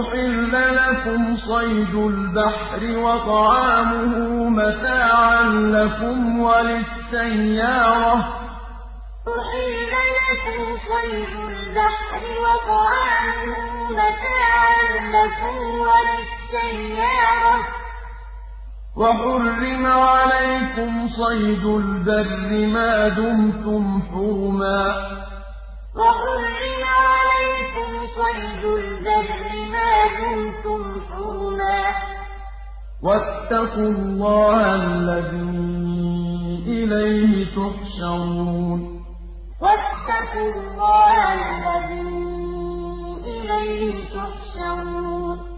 أُحِلَّ لَكُمْ صَيْدُ الْبَحْرِ وَطَعَامُهُ مَتَاعًا لَّكُمْ وَلِلسَّيَّارَةِ ۖ أُحِلَّ لَكُمْ صَيْدُ الْبَحْرِ وَطَعَامُهُ مَتَاعًا لَّكُمْ وَلِلسَّيَّارَةِ ۖ وَحُرِّمَ عَلَيْكُمْ صَيْدُ الْبَرِّ مَا دُمْتُمْ حُرُمًا ۗ وَحُرِّمَ عَلَيْكُمْ صَيْدُ الْبَرِّ دُمْتُمْ حُرُمًا ۗ. وَاتَّقُوا اللَّهَ الَّذِي إِلَيْهِ تُحْشَرُونَ. وَاتَّقُوا اللَّهَ الَّذِي إِلَيْهِ تُحْشَرُونَ.